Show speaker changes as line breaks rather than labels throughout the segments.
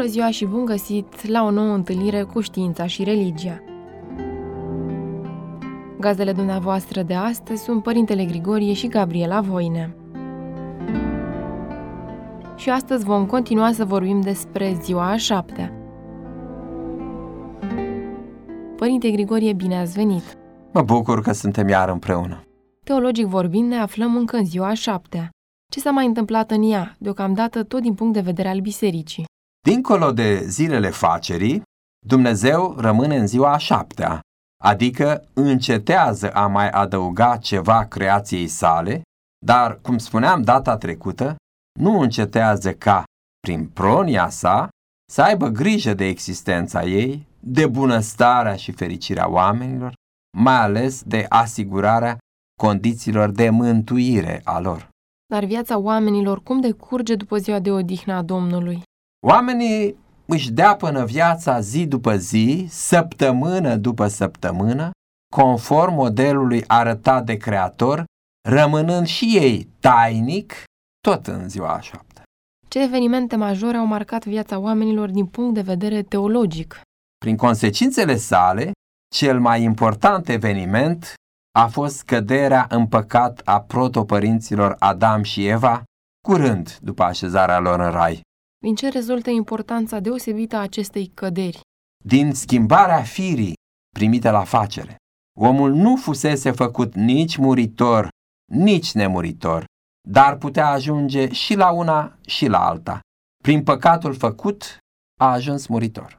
Bună ziua și bun găsit la o nouă întâlnire cu știința și religia. Gazdele dumneavoastră de astăzi sunt Părintele Grigorie și Gabriela Voine. Și astăzi vom continua să vorbim despre ziua a șaptea. Părinte Grigorie, bine ați venit!
Mă bucur că suntem iar împreună.
Teologic vorbind, ne aflăm încă în ziua a șaptea. Ce s-a mai întâmplat în ea, deocamdată tot din punct de vedere al bisericii?
Dincolo de zilele facerii, Dumnezeu rămâne în ziua a șaptea, adică încetează a mai adăuga ceva creației sale, dar, cum spuneam data trecută, nu încetează ca, prin pronia sa, să aibă grijă de existența ei, de bunăstarea și fericirea oamenilor, mai ales de asigurarea condițiilor de mântuire a lor.
Dar viața oamenilor cum decurge după ziua de odihnă a Domnului?
Oamenii își dea până viața zi după zi, săptămână după săptămână, conform modelului arătat de Creator, rămânând și ei tainic tot în ziua a șaptea.
Ce evenimente majore au marcat viața oamenilor din punct de vedere teologic?
Prin consecințele sale, cel mai important eveniment a fost căderea în păcat a protopărinților Adam și Eva, curând după așezarea lor în rai.
Din ce rezultă importanța deosebită a acestei căderi?
Din schimbarea firii primită la facere. Omul nu fusese făcut nici muritor, nici nemuritor, dar putea ajunge și la una și la alta. Prin păcatul făcut a ajuns muritor.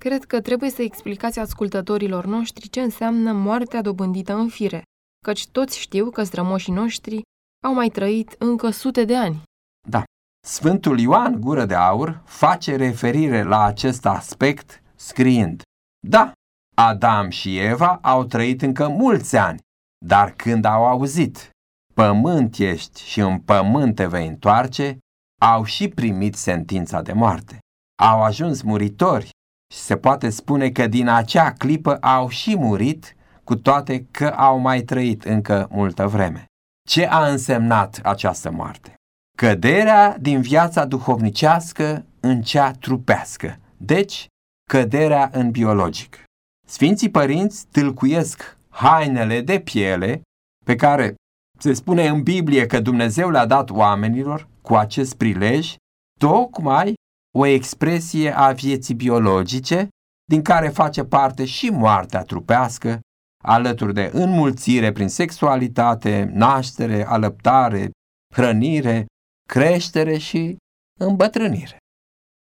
Cred că trebuie să explicați ascultătorilor noștri ce înseamnă moartea dobândită în fire, căci toți știu că strămoșii noștri au mai trăit încă sute de ani.
Da, Sfântul Ioan Gură de Aur face referire la acest aspect scriind Da, Adam și Eva au trăit încă mulți ani, dar când au auzit Pământ ești și în pământ te vei întoarce, au și primit sentința de moarte. Au ajuns muritori și se poate spune că din acea clipă au și murit, cu toate că au mai trăit încă multă vreme. Ce a însemnat această moarte? Căderea din viața duhovnicească în cea trupească, deci căderea în biologic. Sfinții părinți tâlcuiesc hainele de piele pe care se spune în Biblie că Dumnezeu le-a dat oamenilor cu acest prilej, tocmai o expresie a vieții biologice, din care face parte și moartea trupească, alături de înmulțire prin sexualitate, naștere, alăptare, hrănire, creștere și îmbătrânire.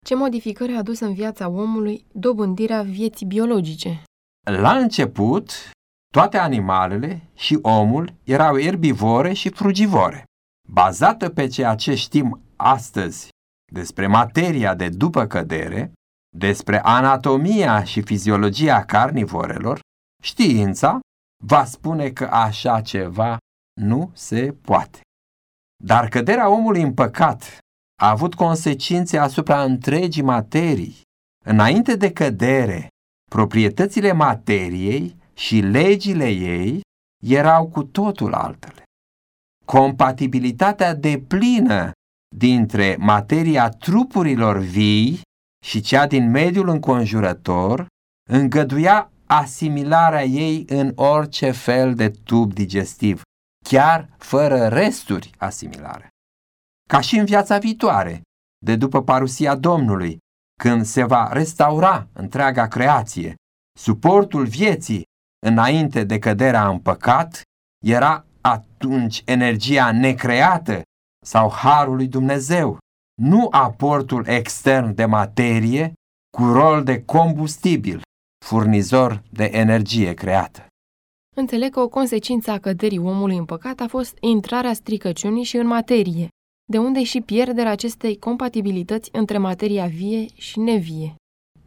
Ce modificări a adus în viața omului dobândirea vieții biologice?
La început, toate animalele și omul erau erbivore și frugivore. Bazată pe ceea ce știm astăzi despre materia de după cădere, despre anatomia și fiziologia carnivorelor, știința va spune că așa ceva nu se poate. Dar căderea omului în păcat a avut consecințe asupra întregii materii. Înainte de cădere, proprietățile materiei și legile ei erau cu totul altele. Compatibilitatea deplină dintre materia trupurilor vii și cea din mediul înconjurător îngăduia asimilarea ei în orice fel de tub digestiv, chiar fără resturi asimilare. Ca și în viața viitoare, de după parusia Domnului, când se va restaura întreaga creație, suportul vieții înainte de căderea în păcat era atunci energia necreată sau harul lui Dumnezeu, nu aportul extern de materie cu rol de combustibil, furnizor de energie creată.
Înțeleg că o consecință a căderii omului în păcat a fost intrarea stricăciunii și în materie, de unde și pierderea acestei compatibilități între materia vie și nevie.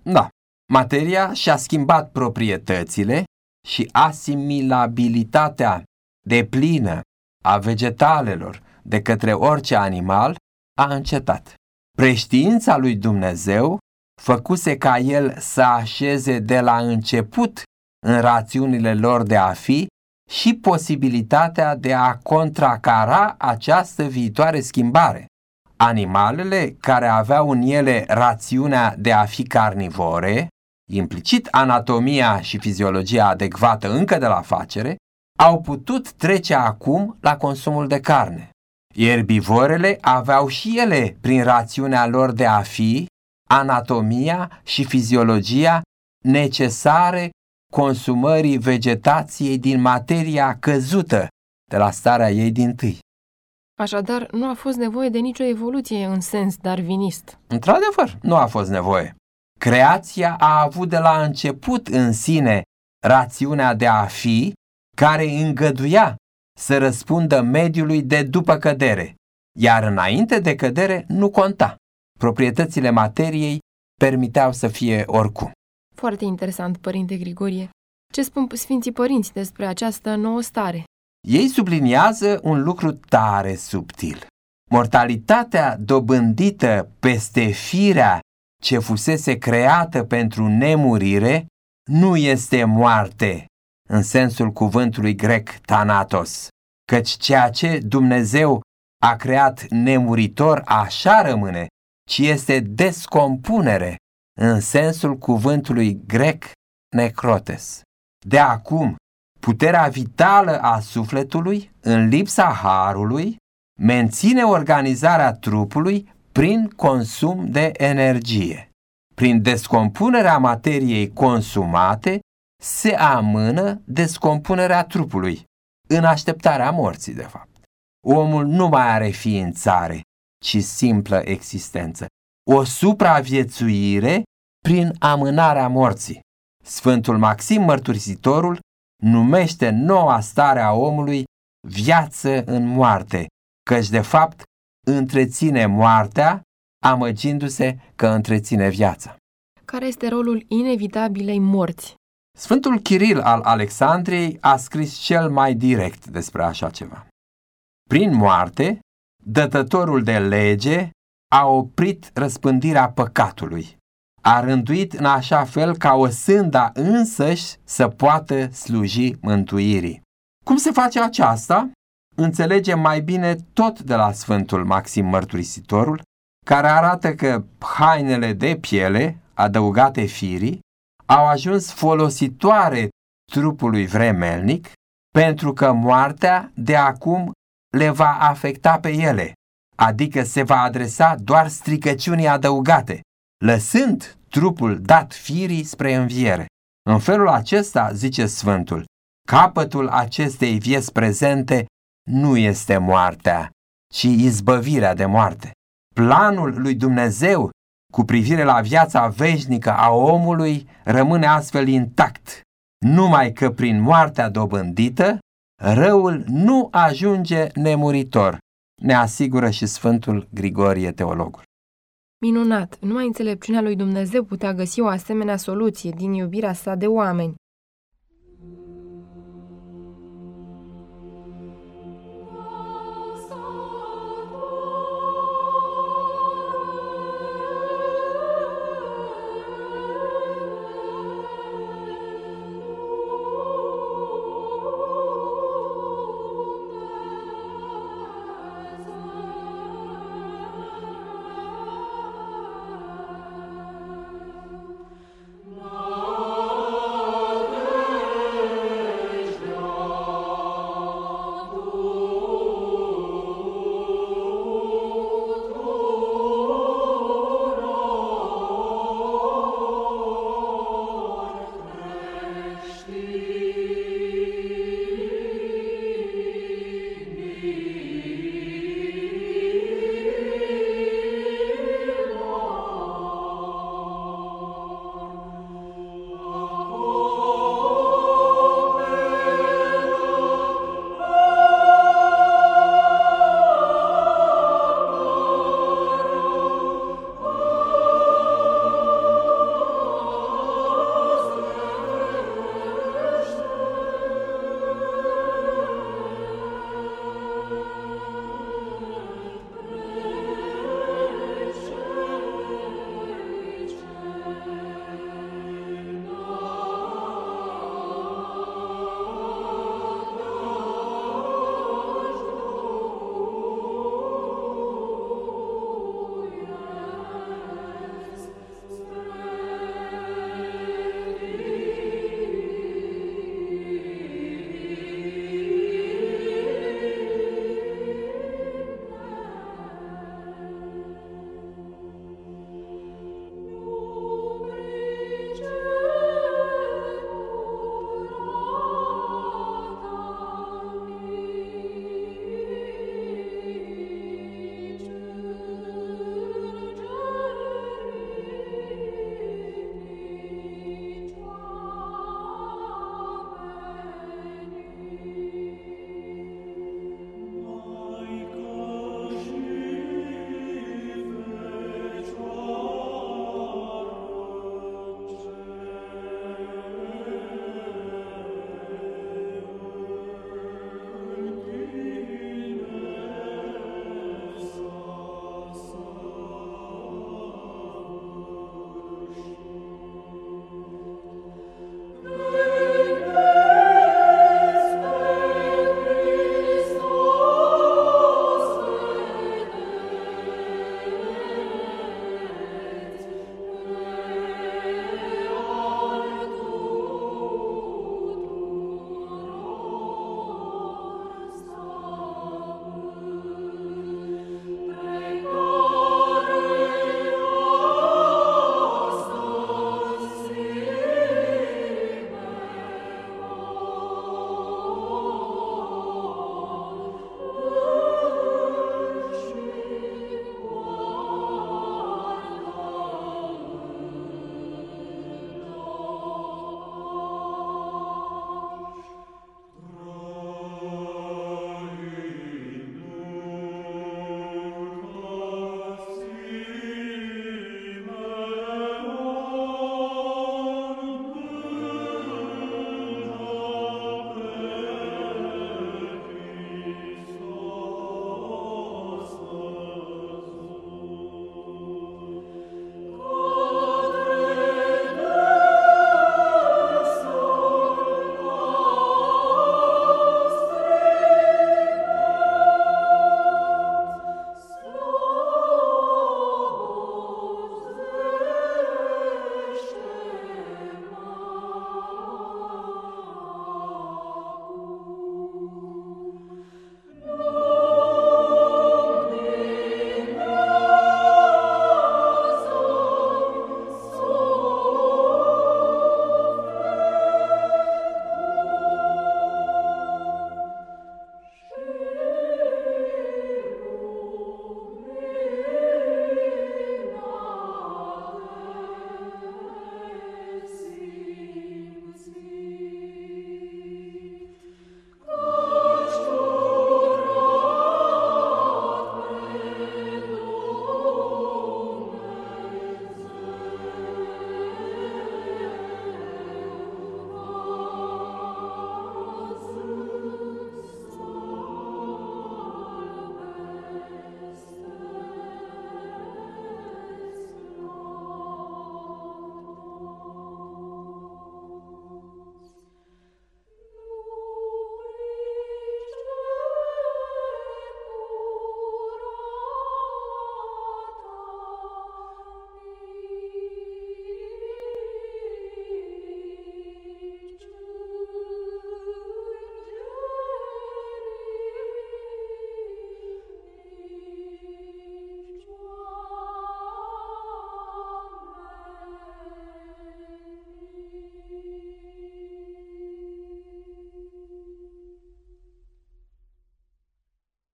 Da, materia și-a schimbat proprietățile și asimilabilitatea deplină a vegetalelor de către orice animal a încetat. Preștiința lui Dumnezeu făcuse ca el să așeze de la început în rațiunile lor de a fi și posibilitatea de a contracara această viitoare schimbare. Animalele care aveau în ele rațiunea de a fi carnivore, implicit anatomia și fiziologia adecvată încă de la facere, au putut trece acum la consumul de carne. Ierbivorele aveau și ele, prin rațiunea lor de a fi, anatomia și fiziologia necesare consumării vegetației din materia căzută de la starea ei din tâi.
Așadar, nu a fost nevoie de nicio evoluție în sens darwinist.
Într-adevăr, nu a fost nevoie. Creația a avut de la început în sine rațiunea de a fi, care îngăduia să răspundă mediului de după cădere, iar înainte de cădere nu conta. Proprietățile materiei permiteau să fie oricum.
Foarte interesant, Părinte Grigorie. Ce spun Sfinții Părinți despre această nouă stare?
Ei subliniază un lucru tare subtil. Mortalitatea dobândită peste firea ce fusese creată pentru nemurire nu este moarte, în sensul cuvântului grec thanatos, căci ceea ce Dumnezeu a creat nemuritor așa rămâne, ci este descompunere, în sensul cuvântului grec necrotes. De acum, puterea vitală a sufletului, în lipsa harului, menține organizarea trupului prin consum de energie. Prin descompunerea materiei consumate, se amână descompunerea trupului, în așteptarea morții, de fapt. Omul nu mai are ființare, ci simplă existență. O supraviețuire prin amânarea morții. Sfântul Maxim Mărturisitorul numește noua stare a omului viață în moarte, căci de fapt întreține moartea, amăgindu-se că întreține viața.
Care este rolul inevitabilei morți?
Sfântul Chiril al Alexandriei a scris cel mai direct despre așa ceva. Prin moarte, dătătorul de lege a oprit răspândirea păcatului, a rânduit în așa fel ca o sânda însăși să poată sluji mântuirii. Cum se face aceasta? Înțelegem mai bine tot de la Sfântul Maxim Mărturisitorul, care arată că hainele de piele, adăugate firii, au ajuns folositoare trupului vremelnic, pentru că moartea de acum le va afecta pe ele, adică se va adresa doar stricăciunii adăugate, lăsând trupul dat firii spre înviere. În felul acesta, zice Sfântul, capătul acestei vieți prezente nu este moartea, ci izbăvirea de moarte. Planul lui Dumnezeu cu privire la viața veșnică a omului rămâne astfel intact, numai că prin moartea dobândită, răul nu ajunge nemuritor, ne asigură și Sfântul Grigorie Teologul.
Minunat! Numai înțelepciunea lui Dumnezeu putea găsi o asemenea soluție din iubirea sa de oameni.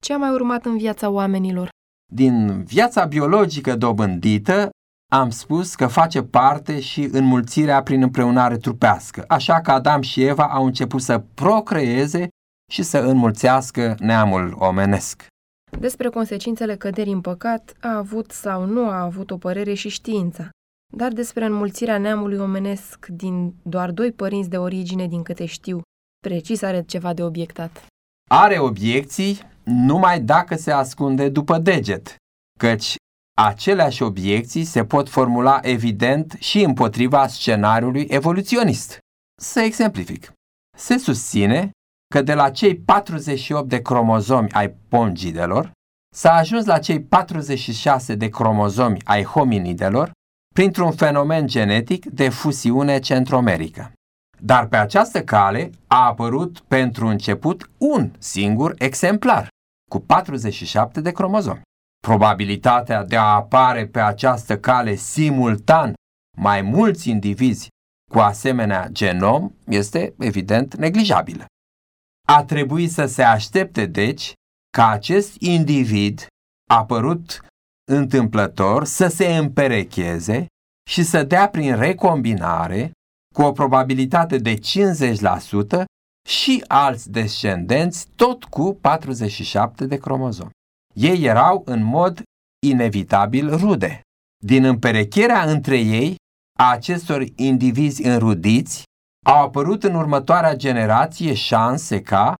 Ce a mai urmat în viața oamenilor?
Din viața biologică dobândită, am spus că face parte și înmulțirea prin împreunare trupească, așa că Adam și Eva au început să procreeze și să înmulțească neamul omenesc.
Despre consecințele căderii în păcat a avut sau nu a avut o părere și știința. Dar despre înmulțirea neamului omenesc din doar doi părinți de origine, din câte știu, precis are ceva de obiectat.
Are obiecții numai dacă se ascunde după deget, căci aceleași obiecții se pot formula evident și împotriva scenariului evoluționist. Să exemplific. Se susține că de la cei 48 de cromozomi ai pongidelor s-a ajuns la cei 46 de cromozomi ai hominidelor printr-un fenomen genetic de fusiune centromerică. Dar pe această cale a apărut pentru început un singur exemplar, cu 47 de cromozomi. Probabilitatea de a apare pe această cale simultan mai mulți indivizi cu asemenea genom este evident neglijabilă. A trebuit să se aștepte, deci, ca acest individ apărut întâmplător să se împerecheze și să dea prin recombinare, cu o probabilitate de 50%, și alți descendenți, tot cu 47 de cromozomi. Ei erau în mod inevitabil rude. Din împerecherea între ei a acestor indivizi înrudiți, au apărut în următoarea generație șanse ca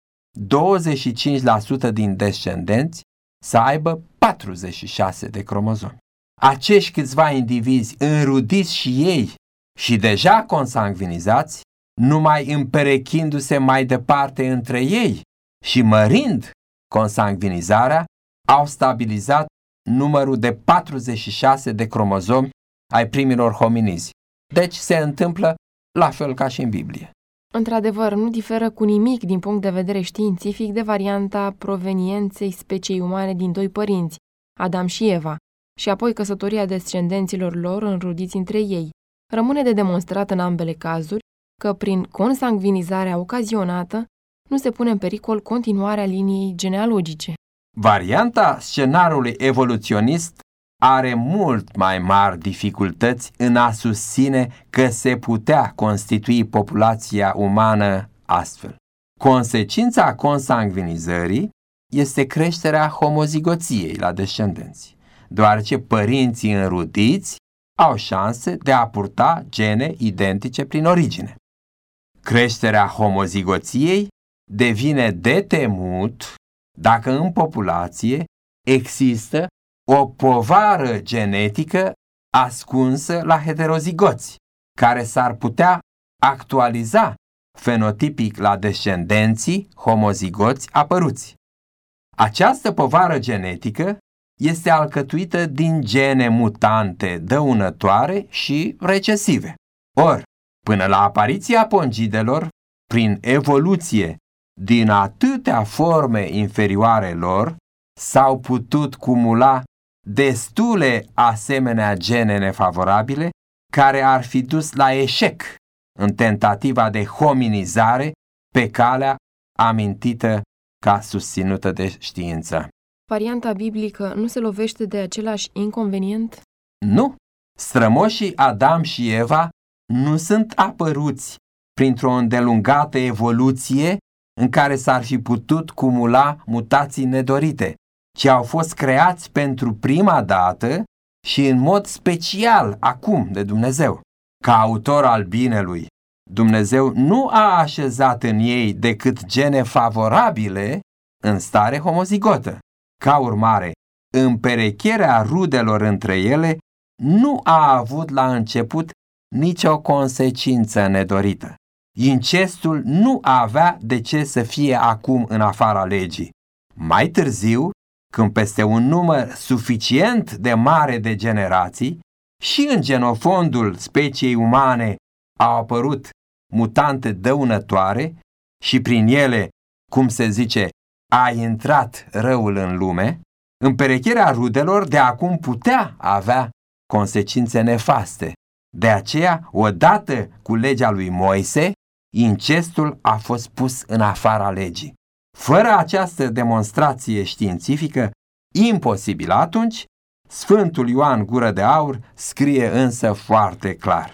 25% din descendenți să aibă 46 de cromozomi. Acești câțiva indivizi înrudiți și ei și deja consanguinizați, numai împerechindu-se mai departe între ei și mărind consanguinizarea, au stabilizat numărul de 46 de cromozomi ai primilor hominizi. Deci se întâmplă la fel ca și în Biblie.
Într-adevăr, nu diferă cu nimic din punct de vedere științific de varianta provenienței speciei umane din doi părinți, Adam și Eva, și apoi căsătoria descendenților lor înrudiți între ei. Rămâne de demonstrat în ambele cazuri că prin consanguinizarea ocazionată nu se pune în pericol continuarea liniei genealogice.
Varianta scenariului evoluționist are mult mai mari dificultăți în a susține că se putea constitui populația umană astfel. Consecința consanguinizării este creșterea homozigoției la descendenți, deoarece părinții înrudiți au șanse de a purta gene identice prin origine. Creșterea homozigoției devine de temut dacă în populație există o povară genetică ascunsă la heterozigoți, care s-ar putea actualiza fenotipic la descendenții homozigoți apăruți. Această povară genetică este alcătuită din gene mutante dăunătoare și recesive. Or, până la apariția pongidelor, prin evoluție din atâtea forme inferioare lor, s-au putut cumula destule asemenea gene nefavorabile care ar fi dus la eșec în tentativa de hominizare pe calea amintită ca susținută de știință.
Varianta biblică nu se lovește de același inconvenient?
Nu! Strămoșii Adam și Eva nu sunt apăruți printr-o îndelungată evoluție în care s-ar fi putut cumula mutații nedorite, ci au fost creați pentru prima dată și în mod special acum de Dumnezeu. Ca autor al binelui, Dumnezeu nu a așezat în ei decât gene favorabile în stare homozigotă. Ca urmare, împerecherea rudelor între ele nu a avut la început nicio consecință nedorită. Incestul nu avea de ce să fie acum în afara legii. Mai târziu, când peste un număr suficient de mare de generații și în genofondul speciei umane au apărut mutante dăunătoare și prin ele, cum se zice, a intrat răul în lume, împerecherea rudelor de acum putea avea consecințe nefaste. De aceea, odată cu legea lui Moise, incestul a fost pus în afara legii. Fără această demonstrație științifică, imposibil atunci, Sfântul Ioan Gură de Aur scrie însă foarte clar.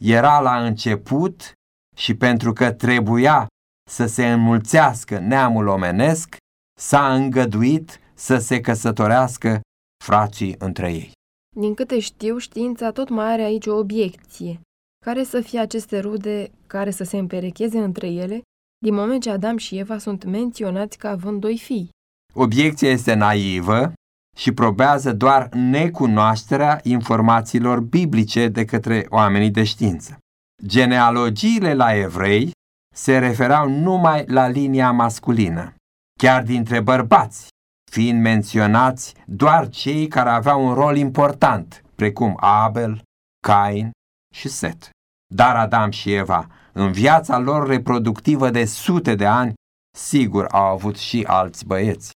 Era la început și pentru că trebuia să se înmulțească neamul omenesc, s-a îngăduit să se căsătorească frații între ei.
Din câte știu, știința tot mai are aici o obiecție. Care să fie aceste rude care să se împerecheze între ele, din moment ce Adam și Eva sunt menționați ca având doi fii?
Obiecția este naivă și probează doar necunoașterea informațiilor biblice de către oamenii de știință. Genealogiile la evrei se referau numai la linia masculină, chiar dintre bărbați, fiind menționați doar cei care aveau un rol important, precum Abel, Cain și Set. Dar Adam și Eva, în viața lor reproductivă de sute de ani, sigur au avut și alți băieți.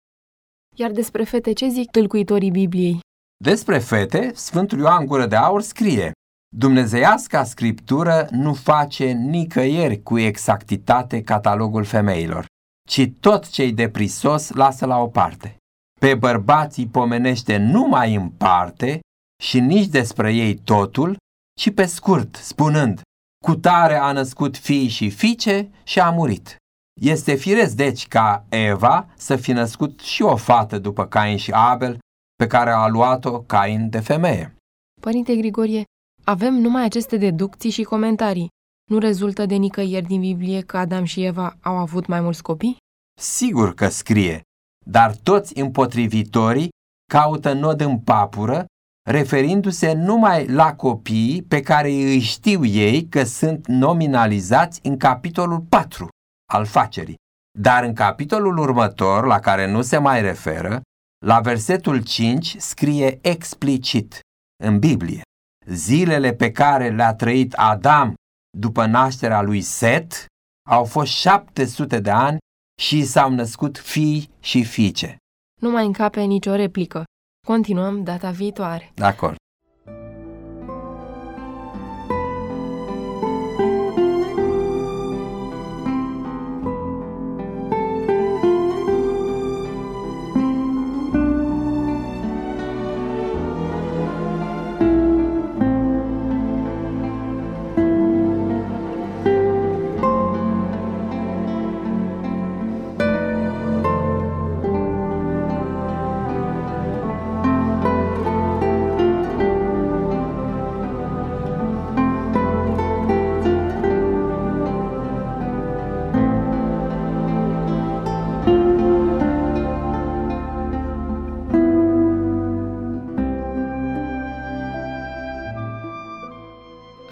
Iar despre fete ce zic tâlcuitorii Bibliei?
Despre fete, Sfântul Ioan Gură de Aur scrie Dumnezeiasca scriptură nu face nicăieri cu exactitate catalogul femeilor, ci tot cei de prisos lasă la o parte. Pe bărbații pomenește numai în parte și nici despre ei totul, ci pe scurt, spunând, cu tare a născut fii și fiice și a murit. Este firesc deci ca Eva să fi născut și o fată după Cain și Abel, pe care a luat-o Cain de femeie.
Părinte Grigorie, avem numai aceste deducții și comentarii. Nu rezultă de nicăieri din Biblie că Adam și Eva au avut mai mulți copii?
Sigur că scrie, dar toți împotrivitorii caută nod în papură, referindu-se numai la copiii pe care îi știu ei că sunt nominalizați în capitolul 4 al facerii. Dar în capitolul următor, la care nu se mai referă, la versetul 5 scrie explicit în Biblie. Zilele pe care le-a trăit Adam după nașterea lui Set au fost 700 de ani și s-au născut fii și fiice.
Nu mai încape nicio replică. Continuăm data viitoare.
De acord.